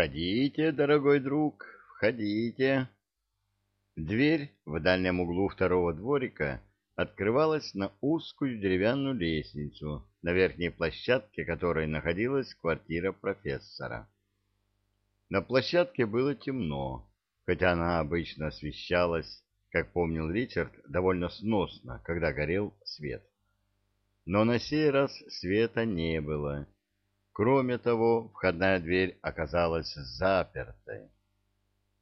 Входите, дорогой друг, входите. Дверь в дальнем углу второго дворика открывалась на узкую деревянную лестницу, на верхней площадке которой находилась квартира профессора. На площадке было темно, хотя она обычно освещалась, как помнил Ричард, довольно сносно, когда горел свет. Но на сей раз света не было. Кроме того, входная дверь оказалась запертой.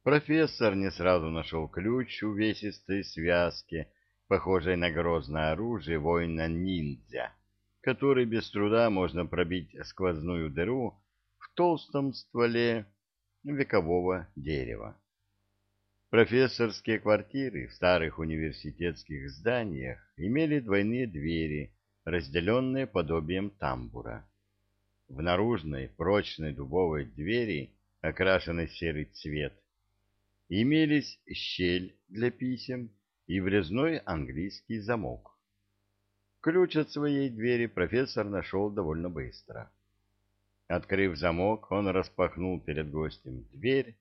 Профессор не сразу нашел ключ увесистой связки, похожей на грозное оружие воина-ниндзя, который без труда можно пробить сквозную дыру в толстом стволе векового дерева. Профессорские квартиры в старых университетских зданиях имели двойные двери, разделенные подобием тамбура. В наружной прочной дубовой двери, окрашенной серый цвет, имелись щель для писем и врезной английский замок. Ключ от своей двери профессор нашел довольно быстро. Открыв замок, он распахнул перед гостем дверь,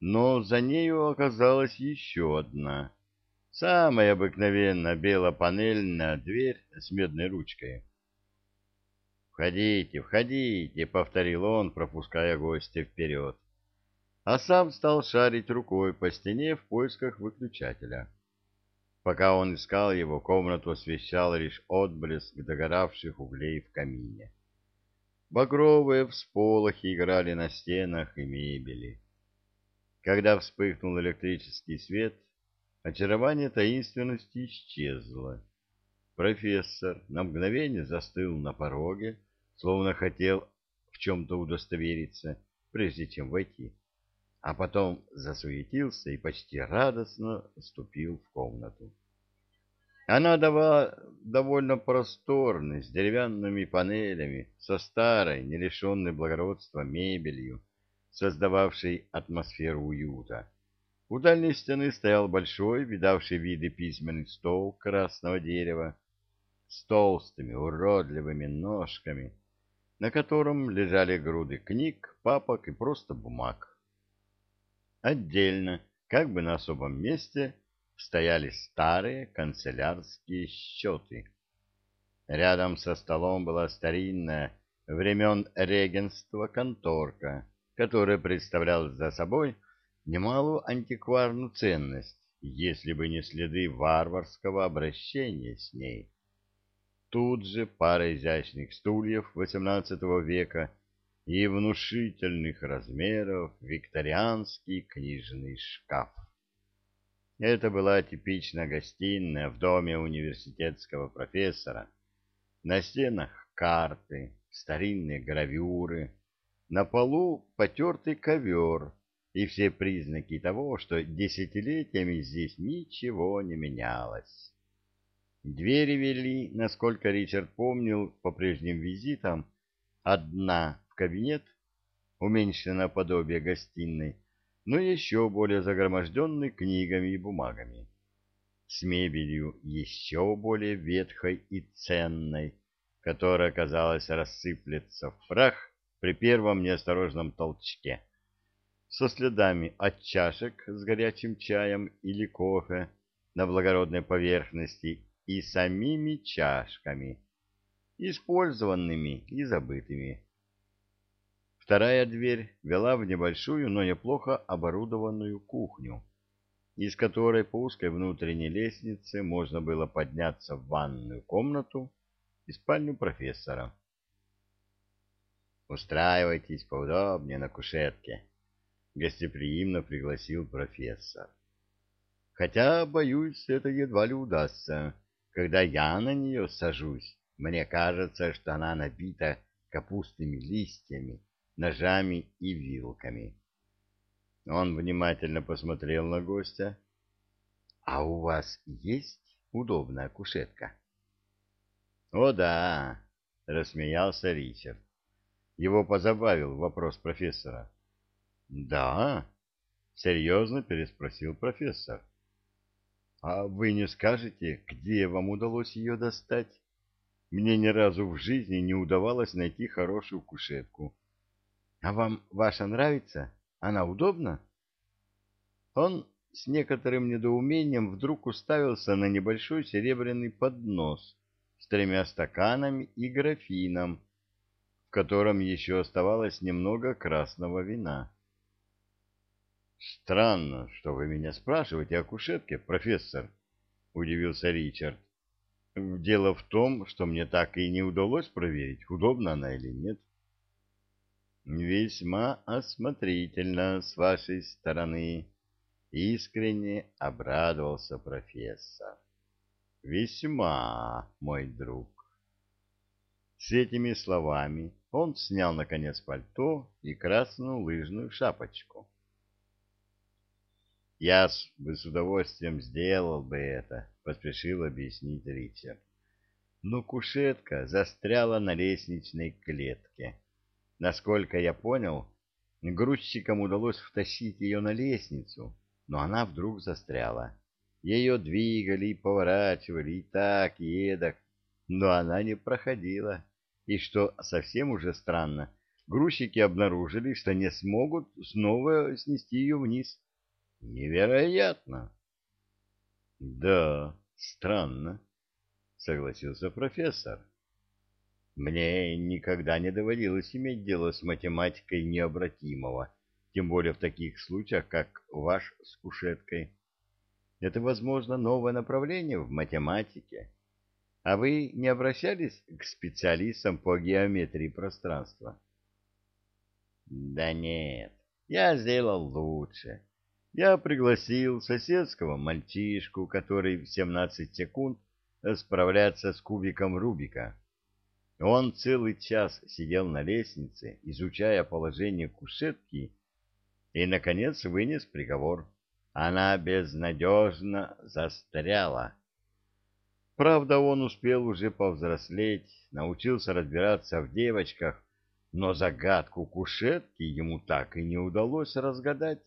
но за нею оказалась еще одна, самая обыкновенная белопанельная дверь с медной ручкой. «Входите, входите», — повторил он, пропуская гостя вперед, а сам стал шарить рукой по стене в поисках выключателя. Пока он искал его, комнату освещал лишь отблеск догоравших углей в камине. Багровые всполохи играли на стенах и мебели. Когда вспыхнул электрический свет, очарование таинственности исчезло. Профессор на мгновение застыл на пороге, словно хотел в чем-то удостовериться, прежде чем войти, а потом засуетился и почти радостно вступил в комнату. Она давала довольно просторной, с деревянными панелями, со старой, не лишенной благородства мебелью, создававшей атмосферу уюта. У дальней стены стоял большой, видавший виды письменный стол красного дерева с толстыми, уродливыми ножками, на котором лежали груды книг, папок и просто бумаг. Отдельно, как бы на особом месте, стояли старые канцелярские счеты. Рядом со столом была старинная времен регенства конторка, которая представляла за собой немалую антикварную ценность, если бы не следы варварского обращения с ней. Тут же пара изящных стульев XVIII века и внушительных размеров викторианский книжный шкаф. Это была типичная гостиная в доме университетского профессора. На стенах карты, старинные гравюры, на полу потертый ковер и все признаки того, что десятилетиями здесь ничего не менялось. Двери вели, насколько Ричард помнил по прежним визитам, одна в кабинет, уменьшенное подобие гостиной, но еще более загроможденный книгами и бумагами. С мебелью еще более ветхой и ценной, которая, казалось, рассыплется в прах при первом неосторожном толчке, со следами от чашек с горячим чаем или кофе на благородной поверхности и самими чашками, использованными и забытыми. Вторая дверь вела в небольшую, но неплохо оборудованную кухню, из которой по узкой внутренней лестнице можно было подняться в ванную комнату и спальню профессора. «Устраивайтесь поудобнее на кушетке», — гостеприимно пригласил профессор. «Хотя, боюсь, это едва ли удастся. Когда я на нее сажусь, мне кажется, что она набита капустными листьями ножами и вилками. Он внимательно посмотрел на гостя. — А у вас есть удобная кушетка? — О да, — рассмеялся Ричард. Его позабавил вопрос профессора. — Да? — серьезно переспросил профессор. — А вы не скажете, где вам удалось ее достать? Мне ни разу в жизни не удавалось найти хорошую кушетку. А вам ваша нравится? Она удобна? Он с некоторым недоумением вдруг уставился на небольшой серебряный поднос с тремя стаканами и графином, в котором еще оставалось немного красного вина. «Странно, что вы меня спрашиваете о кушетке, профессор», — удивился Ричард. «Дело в том, что мне так и не удалось проверить, удобна она или нет». «Весьма осмотрительно с вашей стороны», — искренне обрадовался профессор. «Весьма, мой друг». С этими словами он снял, наконец, пальто и красную лыжную шапочку. «Я бы с удовольствием сделал бы это», — поспешил объяснить Ричард. Но кушетка застряла на лестничной клетке. Насколько я понял, грузчикам удалось втащить ее на лестницу, но она вдруг застряла. Ее двигали и поворачивали, и так, и эдак, но она не проходила. И что совсем уже странно, грузчики обнаружили, что не смогут снова снести ее вниз. Невероятно! Да, странно, согласился профессор. Мне никогда не доводилось иметь дело с математикой необратимого, тем более в таких случаях, как ваш с кушеткой. Это, возможно, новое направление в математике. А вы не обращались к специалистам по геометрии пространства? Да нет, я сделал лучше. Я пригласил соседского мальчишку, который в 17 секунд справляется с кубиком Рубика. Он целый час сидел на лестнице, изучая положение кушетки, и, наконец, вынес приговор. Она безнадежно застряла. Правда, он успел уже повзрослеть, научился разбираться в девочках, но загадку кушетки ему так и не удалось разгадать.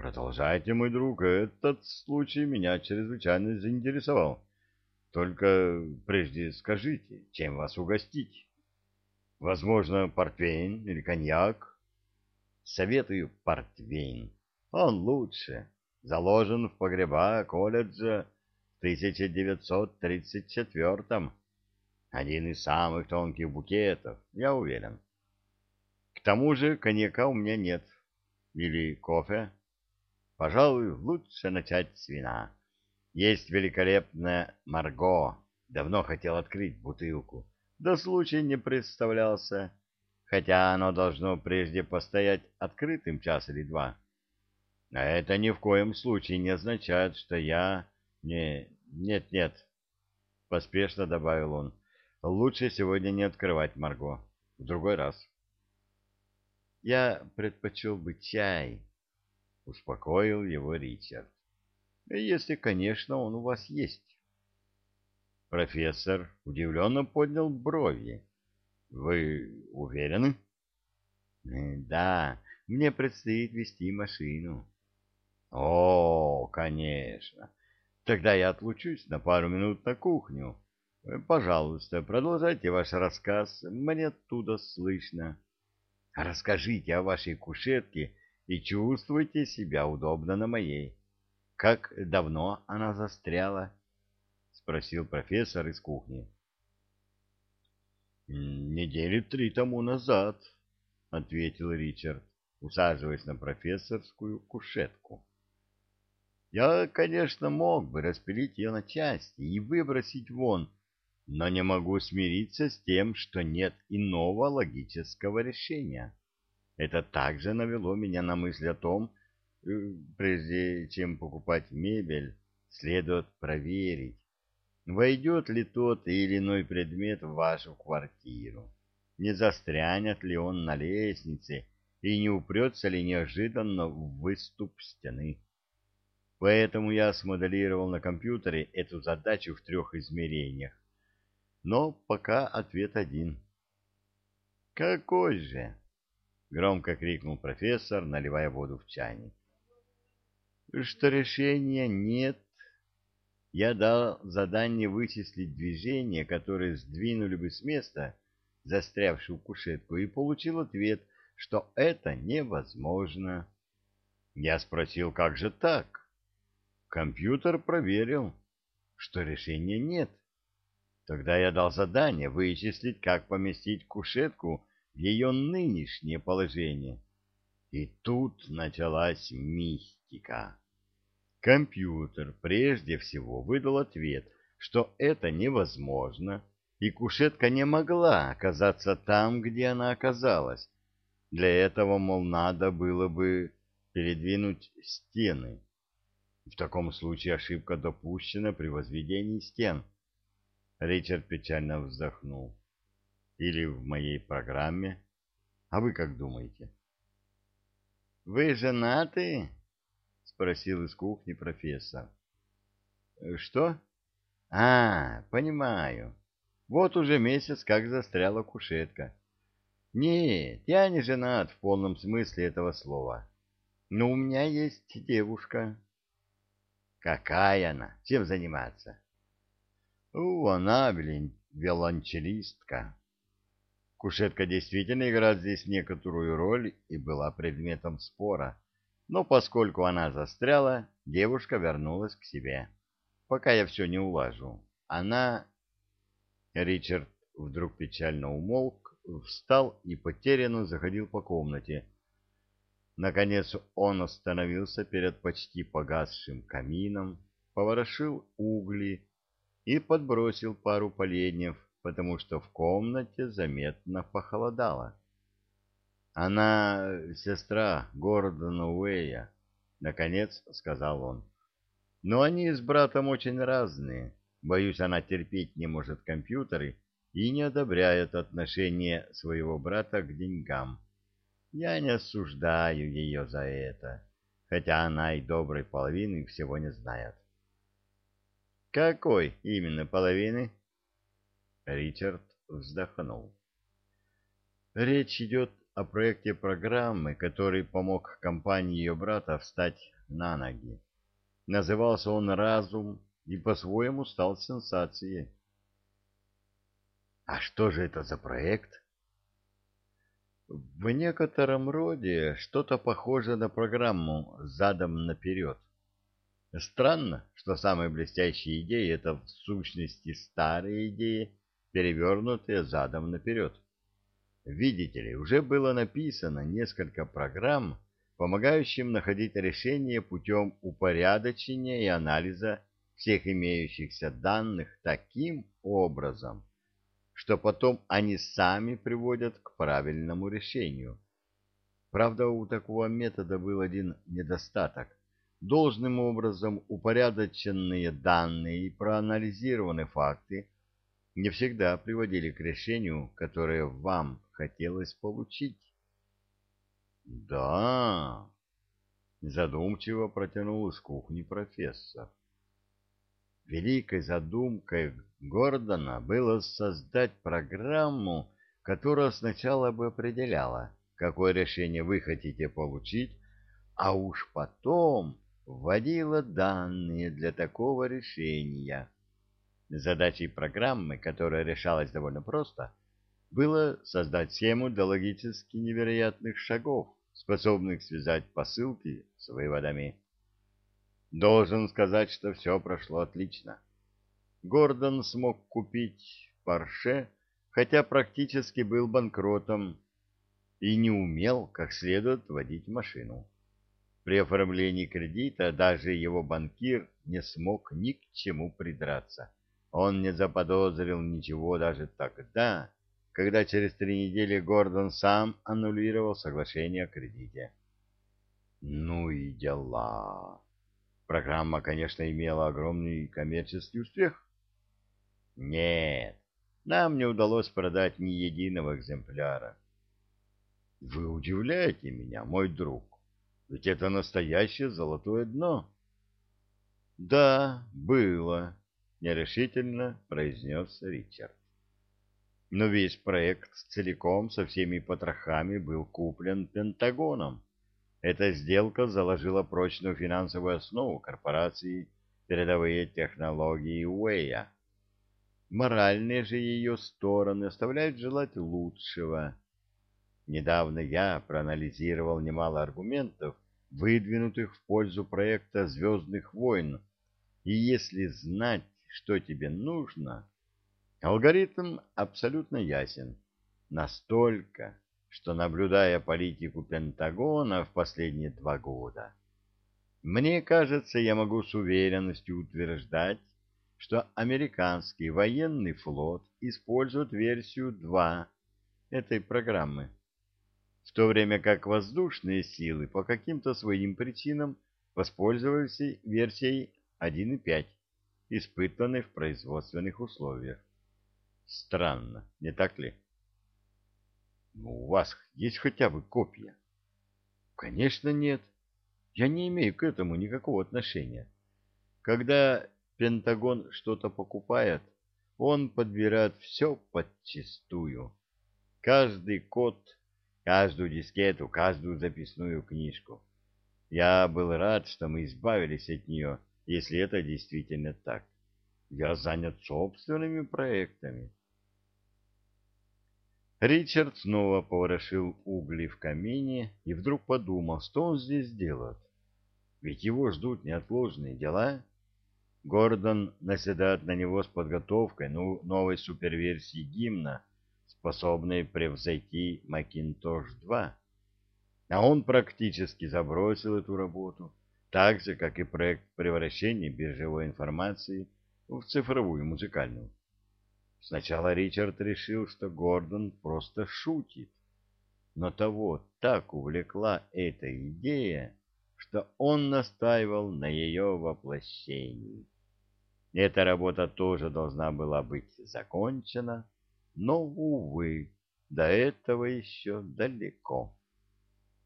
Продолжайте, мой друг, этот случай меня чрезвычайно заинтересовал. Только прежде скажите, чем вас угостить? Возможно, портвейн или коньяк? Советую портвейн. Он лучше. Заложен в погреба колледжа в 1934-м. Один из самых тонких букетов, я уверен. К тому же коньяка у меня нет. Или кофе? Пожалуй, лучше начать с вина. Есть великолепная Марго. Давно хотел открыть бутылку. Да случай не представлялся. Хотя оно должно прежде постоять открытым час или два. А это ни в коем случае не означает, что я... Не... Нет-нет, поспешно добавил он. Лучше сегодня не открывать Марго. В другой раз. Я предпочел бы чай, — успокоил его Ричард. «Если, конечно, он у вас есть». Профессор удивленно поднял брови. «Вы уверены?» «Да, мне предстоит вести машину». «О, конечно. Тогда я отлучусь на пару минут на кухню. Пожалуйста, продолжайте ваш рассказ, мне оттуда слышно. Расскажите о вашей кушетке и чувствуйте себя удобно на моей. Как давно она застряла? — спросил профессор из кухни. — Недели три тому назад, — ответил Ричард, усаживаясь на профессорскую кушетку. Я, конечно, мог бы распилить ее на части и выбросить вон, но не могу смириться с тем, что нет иного логического решения. Это также навело меня на мысль о том, э, прежде чем покупать мебель, следует проверить, войдет ли тот или иной предмет в вашу квартиру, не застрянет ли он на лестнице и не упрется ли неожиданно в выступ стены. Поэтому я смоделировал на компьютере эту задачу в трех измерениях. Но пока ответ один. Какой же? — громко крикнул профессор, наливая воду в чайник. «Что решения нет. Я дал задание вычислить движения, которые сдвинули бы с места застрявшую кушетку, и получил ответ, что это невозможно. Я спросил, как же так? Компьютер проверил, что решения нет. Тогда я дал задание вычислить, как поместить кушетку ее нынешнее положение. И тут началась мистика. Компьютер прежде всего выдал ответ, что это невозможно, и кушетка не могла оказаться там, где она оказалась. Для этого, мол, надо было бы передвинуть стены. В таком случае ошибка допущена при возведении стен. Ричард печально вздохнул. Или в моей программе. А вы как думаете? — Вы женаты? — спросил из кухни профессор. — Что? — А, понимаю. Вот уже месяц как застряла кушетка. Нет, я не женат в полном смысле этого слова. Но у меня есть девушка. Какая она? Чем заниматься? У, она виолончелистка. Кушетка действительно играет здесь некоторую роль и была предметом спора. Но поскольку она застряла, девушка вернулась к себе. Пока я все не улажу. Она... Ричард вдруг печально умолк, встал и потерянно заходил по комнате. Наконец он остановился перед почти погасшим камином, поворошил угли и подбросил пару поленьев, потому что в комнате заметно похолодало. «Она сестра Гордона Уэя», — наконец сказал он. «Но они с братом очень разные. Боюсь, она терпеть не может компьютеры и не одобряет отношение своего брата к деньгам. Я не осуждаю ее за это, хотя она и доброй половины всего не знает. Какой именно половины? Ричард вздохнул. Речь идет о проекте программы, который помог компании ее брата встать на ноги. Назывался он «Разум» и по-своему стал сенсацией. А что же это за проект? В некотором роде что-то похоже на программу «Задом наперед». Странно, что самые блестящие идеи — это в сущности старые идеи, перевернутые задом наперед. Видите ли, уже было написано несколько программ, помогающим находить решения путем упорядочения и анализа всех имеющихся данных таким образом, что потом они сами приводят к правильному решению. Правда, у такого метода был один недостаток. Должным образом упорядоченные данные и проанализированные факты не всегда приводили к решению, которое вам хотелось получить. «Да», — задумчиво протянул из кухни профессор. Великой задумкой Гордона было создать программу, которая сначала бы определяла, какое решение вы хотите получить, а уж потом вводила данные для такого решения. Задачей программы, которая решалась довольно просто, было создать схему до логически невероятных шагов, способных связать посылки с выводами. Должен сказать, что все прошло отлично. Гордон смог купить Порше, хотя практически был банкротом и не умел как следует водить машину. При оформлении кредита даже его банкир не смог ни к чему придраться. Он не заподозрил ничего даже тогда, когда через три недели Гордон сам аннулировал соглашение о кредите. Ну и дела. Программа, конечно, имела огромный коммерческий успех. Нет, нам не удалось продать ни единого экземпляра. Вы удивляете меня, мой друг, ведь это настоящее золотое дно. Да, было, нерешительно произнес Ричард. Но весь проект целиком со всеми потрохами был куплен Пентагоном. Эта сделка заложила прочную финансовую основу корпорации «Передовые технологии Уэя». Моральные же ее стороны оставляют желать лучшего. Недавно я проанализировал немало аргументов, выдвинутых в пользу проекта «Звездных войн», и если знать, что тебе нужно, алгоритм абсолютно ясен. Настолько, что, наблюдая политику Пентагона в последние два года, мне кажется, я могу с уверенностью утверждать, что американский военный флот использует версию 2 этой программы в то время как воздушные силы по каким-то своим причинам воспользовались версией 1.5, испытанной в производственных условиях. Странно, не так ли? Ну, у вас есть хотя бы копия? Конечно, нет. Я не имею к этому никакого отношения. Когда Пентагон что-то покупает, он подбирает все подчистую. Каждый код каждую дискету, каждую записную книжку. Я был рад, что мы избавились от нее, если это действительно так. Я занят собственными проектами. Ричард снова поворошил угли в камине и вдруг подумал, что он здесь делает. Ведь его ждут неотложные дела. Гордон наседает на него с подготовкой ну, новой суперверсии гимна, способной превзойти Macintosh 2. А он практически забросил эту работу, так же, как и проект превращения биржевой информации в цифровую музыкальную. Сначала Ричард решил, что Гордон просто шутит, но того так увлекла эта идея, что он настаивал на ее воплощении. Эта работа тоже должна была быть закончена, но, увы, до этого еще далеко.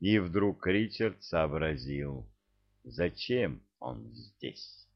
И вдруг Ричард сообразил, зачем он здесь.